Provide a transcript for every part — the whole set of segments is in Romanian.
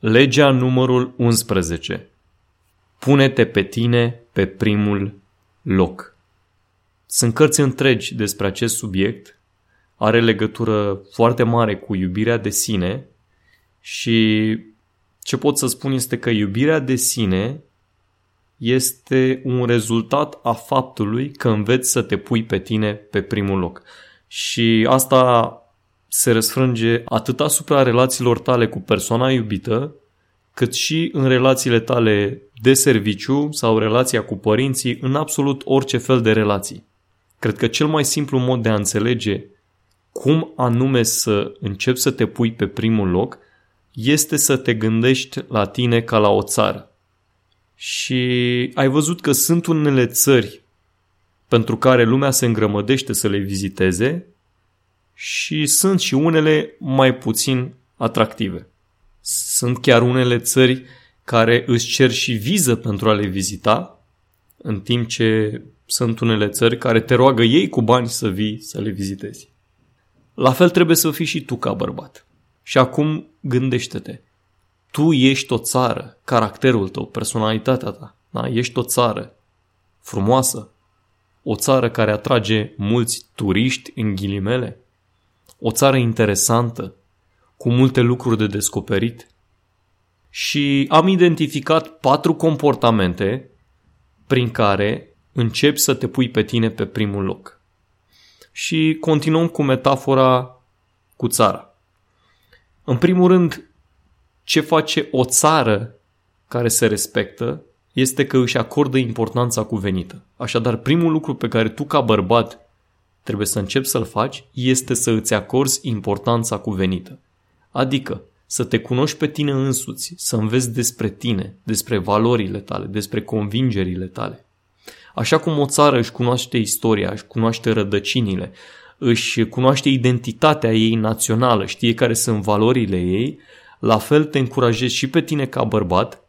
Legea numărul 11. Pune-te pe tine pe primul loc. Sunt cărți întregi despre acest subiect, are legătură foarte mare cu iubirea de sine și ce pot să spun este că iubirea de sine este un rezultat a faptului că înveți să te pui pe tine pe primul loc. Și asta se răsfrânge atât asupra relațiilor tale cu persoana iubită, cât și în relațiile tale de serviciu sau relația cu părinții, în absolut orice fel de relații. Cred că cel mai simplu mod de a înțelege cum anume să începi să te pui pe primul loc este să te gândești la tine ca la o țară. Și ai văzut că sunt unele țări pentru care lumea se îngrămădește să le viziteze și sunt și unele mai puțin atractive. Sunt chiar unele țări care îți cer și viză pentru a le vizita, în timp ce sunt unele țări care te roagă ei cu bani să vii să le vizitezi. La fel trebuie să fii și tu ca bărbat. Și acum gândește-te. Tu ești o țară, caracterul tău, personalitatea ta. Da? Ești o țară frumoasă, o țară care atrage mulți turiști în ghilimele, o țară interesantă, cu multe lucruri de descoperit. Și am identificat patru comportamente prin care începi să te pui pe tine pe primul loc. Și continuăm cu metafora cu țara. În primul rând, ce face o țară care se respectă este că își acordă importanța cuvenită. Așadar, primul lucru pe care tu ca bărbat trebuie să începi să-l faci este să îți acorzi importanța cuvenită. Adică să te cunoști pe tine însuți, să înveți despre tine, despre valorile tale, despre convingerile tale. Așa cum o țară își cunoaște istoria, își cunoaște rădăcinile, își cunoaște identitatea ei națională, știe care sunt valorile ei, la fel te încurajezi și pe tine ca bărbat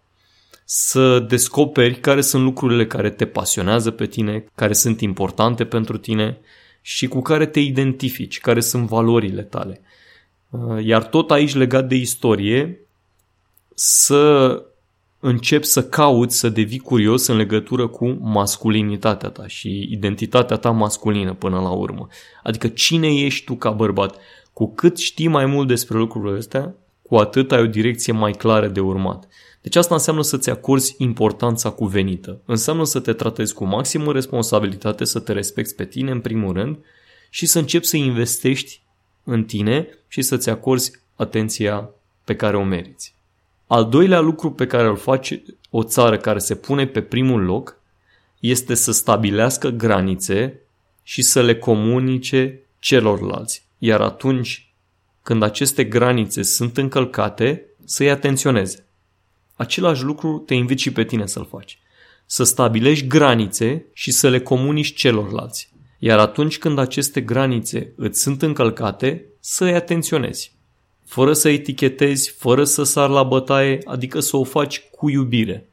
să descoperi care sunt lucrurile care te pasionează pe tine, care sunt importante pentru tine și cu care te identifici, care sunt valorile tale. Uh, iar tot aici legat de istorie, să începi să cauți, să devii curios în legătură cu masculinitatea ta și identitatea ta masculină până la urmă. Adică cine ești tu ca bărbat? Cu cât știi mai mult despre lucrurile astea, cu atât ai o direcție mai clară de urmat. Deci asta înseamnă să-ți acorzi importanța cuvenită. Înseamnă să te tratezi cu maximă responsabilitate, să te respecti pe tine în primul rând și să începi să investești în tine și să-ți acorzi atenția pe care o meriți. Al doilea lucru pe care îl face o țară care se pune pe primul loc este să stabilească granițe și să le comunice celorlalți. Iar atunci când aceste granițe sunt încălcate, să-i atenționeze. Același lucru te invit și pe tine să-l faci. Să stabilești granițe și să le comunici celorlalți. Iar atunci când aceste granițe îți sunt încălcate, să-i atenționezi. Fără să etichetezi, fără să sar la bătaie, adică să o faci cu iubire.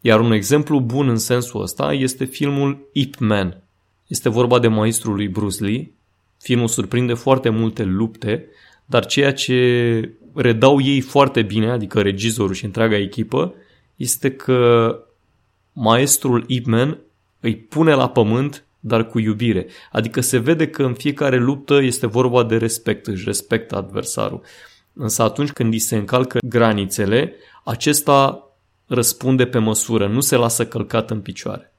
Iar un exemplu bun în sensul ăsta este filmul Ip Man. Este vorba de maestrul lui Bruce Lee. Filmul surprinde foarte multe lupte, dar ceea ce redau ei foarte bine, adică regizorul și întreaga echipă, este că maestrul Ip Man îi pune la pământ, dar cu iubire. Adică se vede că în fiecare luptă este vorba de respect, își respectă adversarul. Însă atunci când îi se încalcă granițele, acesta răspunde pe măsură, nu se lasă călcat în picioare.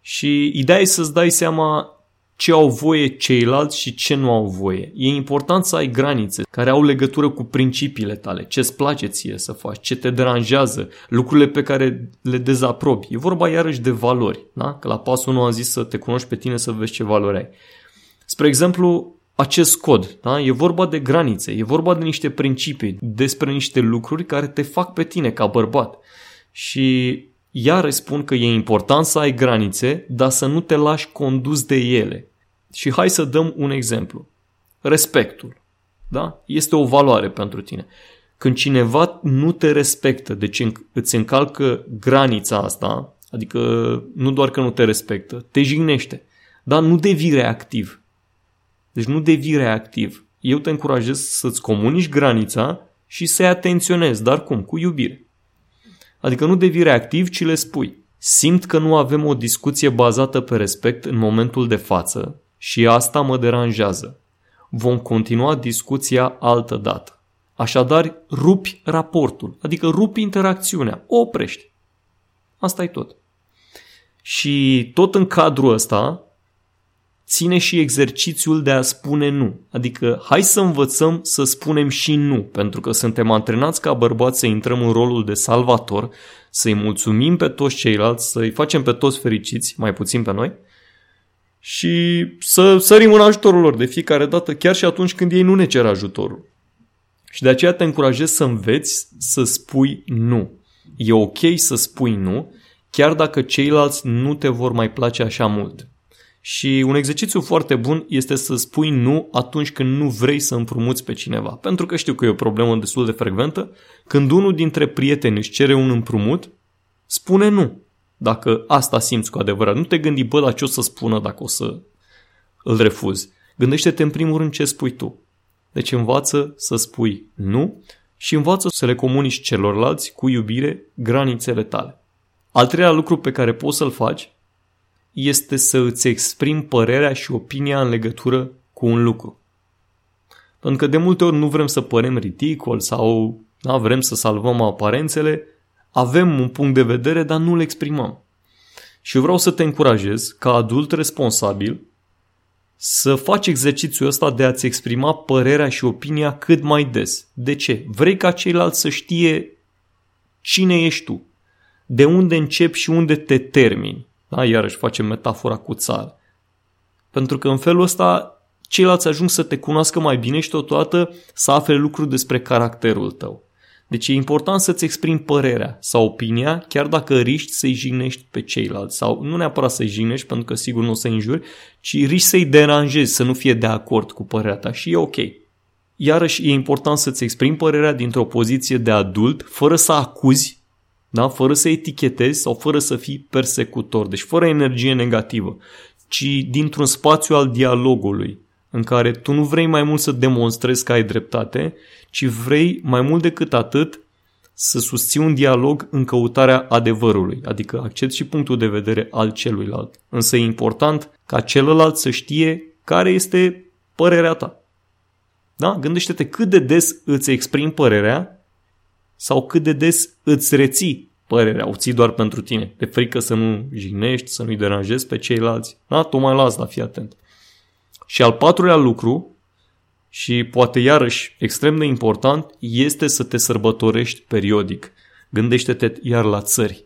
Și ideea e să-ți dai seama ce au voie ceilalți și ce nu au voie. E important să ai granițe care au legătură cu principiile tale, ce îți place ție să faci, ce te deranjează, lucrurile pe care le dezaprobi. E vorba iarăși de valori, da? că la pasul 1 am zis să te cunoști pe tine să vezi ce valori ai. Spre exemplu, acest cod, da? e vorba de granițe, e vorba de niște principii, despre niște lucruri care te fac pe tine ca bărbat. Și iar spun că e important să ai granițe, dar să nu te lași condus de ele. Și hai să dăm un exemplu. Respectul. Da? Este o valoare pentru tine. Când cineva nu te respectă, deci îți încalcă granița asta, adică nu doar că nu te respectă, te jignește, dar nu devii reactiv. Deci nu devii reactiv. Eu te încurajez să-ți comunici granița și să-i atenționezi, dar cum? Cu iubire. Adică nu devii reactiv, ci le spui. Simt că nu avem o discuție bazată pe respect în momentul de față și asta mă deranjează. Vom continua discuția altă dată. Așadar, rupi raportul, adică rupi interacțiunea, o oprești. Asta e tot. Și tot în cadrul ăsta ține și exercițiul de a spune nu. Adică hai să învățăm să spunem și nu, pentru că suntem antrenați ca bărbați să intrăm în rolul de salvator, să-i mulțumim pe toți ceilalți, să-i facem pe toți fericiți, mai puțin pe noi, și să sărim în ajutorul lor de fiecare dată, chiar și atunci când ei nu ne cer ajutorul. Și de aceea te încurajez să înveți să spui nu. E ok să spui nu, chiar dacă ceilalți nu te vor mai place așa mult. Și un exercițiu foarte bun este să spui nu atunci când nu vrei să împrumuți pe cineva. Pentru că știu că e o problemă destul de frecventă. Când unul dintre prieteni își cere un împrumut, spune nu. Dacă asta simți cu adevărat. Nu te gândi, bă, la ce o să spună dacă o să îl refuzi. Gândește-te în primul rând ce spui tu. Deci învață să spui nu și învață să le comunici celorlalți cu iubire granițele tale. Al treilea lucru pe care poți să-l faci este să îți exprimi părerea și opinia în legătură cu un lucru. Pentru că de multe ori nu vrem să părem ridicol sau da, vrem să salvăm aparențele, avem un punct de vedere, dar nu-l exprimăm. Și eu vreau să te încurajez, ca adult responsabil, să faci exercițiul ăsta de a-ți exprima părerea și opinia cât mai des. De ce? Vrei ca ceilalți să știe cine ești tu, de unde începi și unde te termini. Da? Iarăși facem metafora cu țară. Pentru că în felul ăsta ceilalți ajung să te cunoască mai bine și totodată să afle lucruri despre caracterul tău. Deci e important să-ți exprimi părerea sau opinia, chiar dacă riști să-i jignești pe ceilalți. Sau nu neapărat să-i jignești, pentru că sigur nu o să-i înjuri, ci riști să-i deranjezi, să nu fie de acord cu părerea ta și e ok. Iarăși e important să-ți exprimi părerea dintr-o poziție de adult, fără să acuzi da? fără să etichetezi sau fără să fii persecutor, deci fără energie negativă, ci dintr-un spațiu al dialogului, în care tu nu vrei mai mult să demonstrezi că ai dreptate, ci vrei mai mult decât atât să susții un dialog în căutarea adevărului, adică accept și punctul de vedere al celuilalt. Însă e important ca celălalt să știe care este părerea ta. Da? Gândește-te cât de des îți exprimi părerea sau cât de des îți reții părerea, o ții doar pentru tine, de frică să nu jignești, să nu-i deranjezi pe ceilalți. Da? Tu mai las, la fii atent. Și al patrulea lucru, și poate iarăși extrem de important, este să te sărbătorești periodic. Gândește-te iar la țări.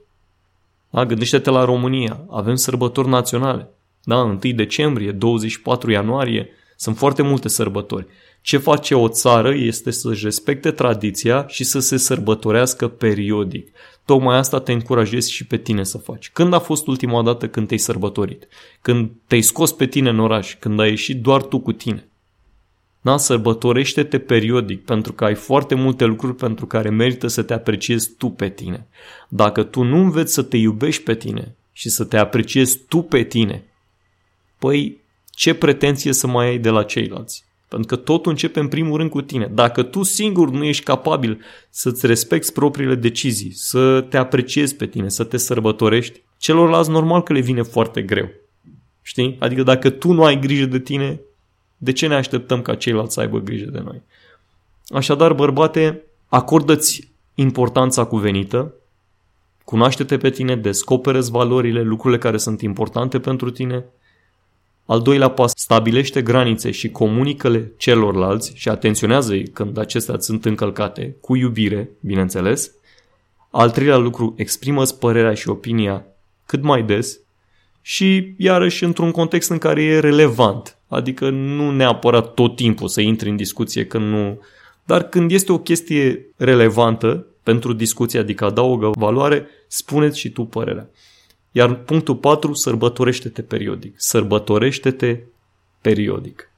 Da? Gândește-te la România. Avem sărbători naționale. Da? 1 decembrie, 24 ianuarie, sunt foarte multe sărbători. Ce face o țară este să-și respecte tradiția și să se sărbătorească periodic. Tocmai asta te încurajezi și pe tine să faci. Când a fost ultima dată când te-ai sărbătorit? Când te-ai scos pe tine în oraș? Când ai ieșit doar tu cu tine? Da? Sărbătorește-te periodic pentru că ai foarte multe lucruri pentru care merită să te apreciezi tu pe tine. Dacă tu nu înveți să te iubești pe tine și să te apreciezi tu pe tine, păi ce pretenție să mai ai de la ceilalți? Pentru că totul începe în primul rând cu tine. Dacă tu singur nu ești capabil să-ți respecti propriile decizii, să te apreciezi pe tine, să te sărbătorești, celorlalți normal că le vine foarte greu. Știi? Adică dacă tu nu ai grijă de tine, de ce ne așteptăm ca ceilalți să aibă grijă de noi? Așadar, bărbate, acordă-ți importanța cuvenită, cunoaște-te pe tine, descoperă valorile, lucrurile care sunt importante pentru tine, al doilea pas, stabilește granițe și comunică-le celorlalți și atenționează-i când acestea sunt încălcate, cu iubire, bineînțeles. Al treilea lucru, exprimă-ți părerea și opinia cât mai des și, iarăși, într-un context în care e relevant. Adică nu neapărat tot timpul să intri în discuție când nu... Dar când este o chestie relevantă pentru discuție, adică adaugă valoare, spuneți și tu părerea. Iar punctul 4, sărbătorește-te periodic. Sărbătorește-te periodic.